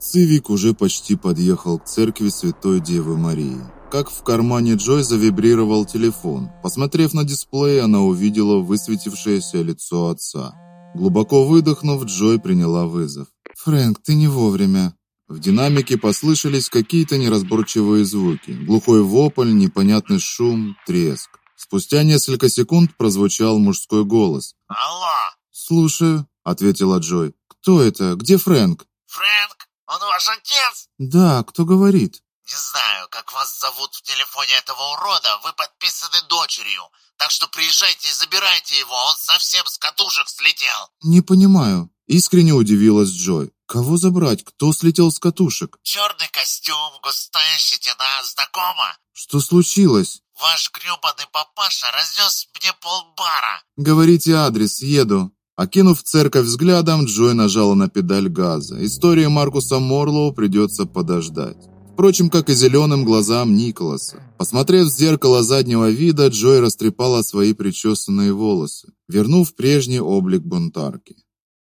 Цивик уже почти подъехал к церкви Святой Девы Марии. Как в кармане Джой завибрировал телефон. Посмотрев на дисплей, она увидела высветившееся лицо отца. Глубоко выдохнув, Джой приняла вызов. «Фрэнк, ты не вовремя». В динамике послышались какие-то неразборчивые звуки. Глухой вопль, непонятный шум, треск. Спустя несколько секунд прозвучал мужской голос. «Алло!» «Слушаю», — ответила Джой. «Кто это? Где Фрэнк?» «Фрэнк? Он ваш отец?» «Да, кто говорит?» «Не знаю, как вас зовут в телефоне этого урода. Вы подписаны дочерью. Так что приезжайте и забирайте его. Он совсем с катушек слетел». «Не понимаю». Искренне удивилась Джой. «Кого забрать? Кто слетел с катушек?» «Черный костюм, густая щетина. Знакомо?» «Что случилось?» «Ваш грёбаный папаша разнес мне полбара». «Говорите адрес, еду». Окинув церковь взглядом, Джой нажала на педаль газа. Истории Маркуса Морлоу придется подождать. Впрочем, как и зеленым глазам Николаса. Посмотрев в зеркало заднего вида, Джой растрепала свои причесанные волосы, вернув прежний облик бунтарки.